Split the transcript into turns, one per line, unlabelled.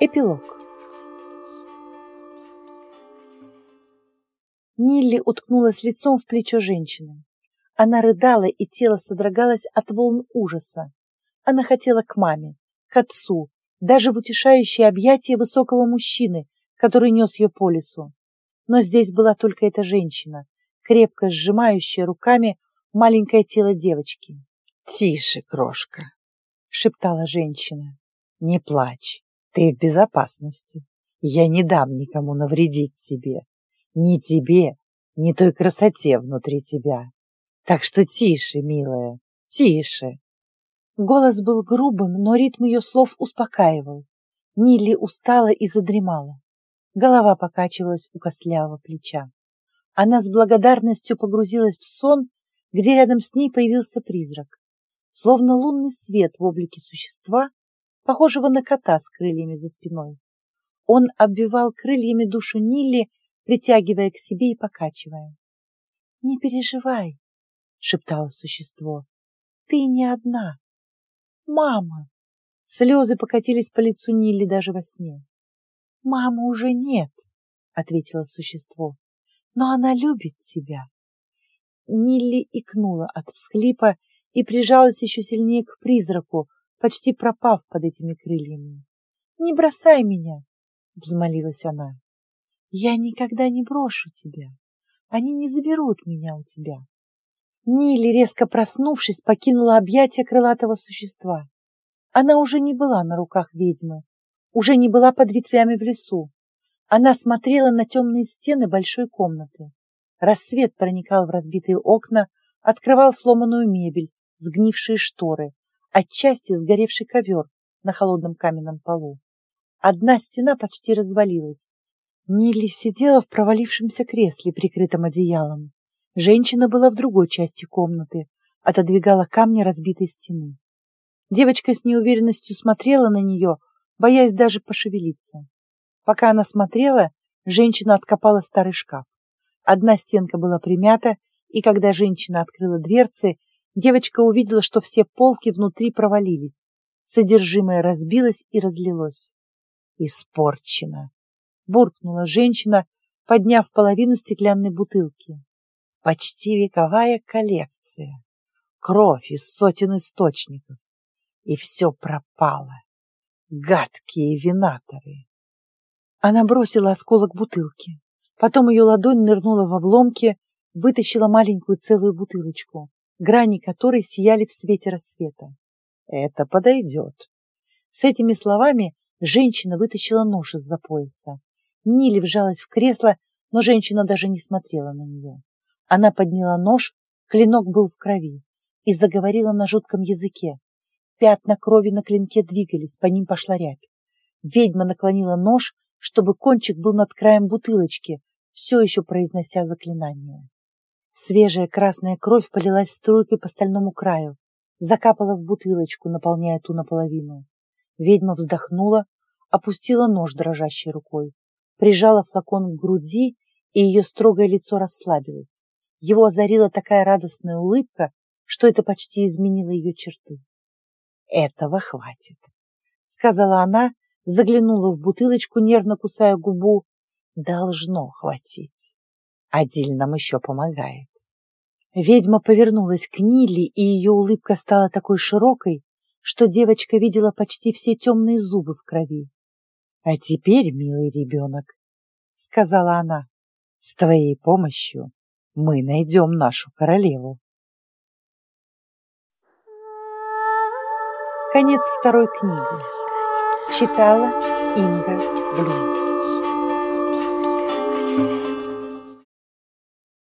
Эпилог Нилли уткнулась лицом в плечо женщины. Она рыдала, и тело содрогалось от волн ужаса. Она хотела к маме, к отцу, даже в утешающее объятие высокого мужчины, который нес ее по лесу. Но здесь была только эта женщина, крепко сжимающая руками маленькое тело девочки.
«Тише, крошка!» — шептала женщина. «Не плачь, ты в безопасности. Я не дам никому навредить тебе. Ни тебе, ни той красоте внутри тебя. Так что тише, милая, тише!»
Голос был грубым, но ритм ее слов успокаивал. Нилли устала и задремала. Голова покачивалась у костлявого плеча. Она с благодарностью погрузилась в сон, где рядом с ней появился призрак. Словно лунный свет в облике существа, похожего на кота с крыльями за спиной. Он обвивал крыльями душу Нилли, притягивая к себе и покачивая. — Не переживай, — шептало существо, — ты не одна. Мама! Слезы покатились по лицу Нилли даже во сне. «Мамы уже нет», — ответило существо, — «но она любит тебя». Нилли икнула от всхлипа и прижалась еще сильнее к призраку, почти пропав под этими крыльями. «Не бросай меня!» — взмолилась она. «Я никогда не брошу тебя. Они не заберут меня у тебя». Нилли, резко проснувшись, покинула объятия крылатого существа. Она уже не была на руках ведьмы, уже не была под ветвями в лесу. Она смотрела на темные стены большой комнаты. Рассвет проникал в разбитые окна, открывал сломанную мебель, сгнившие шторы, отчасти сгоревший ковер на холодном каменном полу. Одна стена почти развалилась. Нилли сидела в провалившемся кресле, прикрытом одеялом. Женщина была в другой части комнаты, отодвигала камни разбитой стены. Девочка с неуверенностью смотрела на нее, боясь даже пошевелиться. Пока она смотрела, женщина откопала старый шкаф. Одна стенка была примята, и когда женщина открыла дверцы, девочка увидела, что все полки внутри провалились. Содержимое разбилось и разлилось. «Испорчено!» — буркнула женщина, подняв половину стеклянной бутылки. «Почти вековая коллекция. Кровь из сотен источников. И все пропало. Гадкие винаторы. Она бросила осколок бутылки. Потом ее ладонь нырнула в обломки, вытащила маленькую целую бутылочку, грани которой сияли в свете рассвета. Это подойдет. С этими словами женщина вытащила нож из-за пояса. Нили вжалась в кресло, но женщина даже не смотрела на нее. Она подняла нож, клинок был в крови, и заговорила на жутком языке, Пятна крови на клинке двигались, по ним пошла рябь. Ведьма наклонила нож, чтобы кончик был над краем бутылочки, все еще произнося заклинание. Свежая красная кровь полилась струйкой по стальному краю, закапала в бутылочку, наполняя ту наполовину. Ведьма вздохнула, опустила нож дрожащей рукой, прижала флакон к груди, и ее строгое лицо расслабилось. Его озарила такая радостная улыбка, что это почти изменило ее черты. Этого хватит, сказала она, заглянула в бутылочку, нервно кусая губу. Должно хватить. Адиль нам еще помогает. Ведьма повернулась к Ниле, и ее улыбка стала такой широкой, что девочка видела почти все темные зубы в крови. — А теперь, милый ребенок, — сказала она, — с твоей помощью мы найдем нашу королеву. Конец второй книги. Читала Инга Блюм.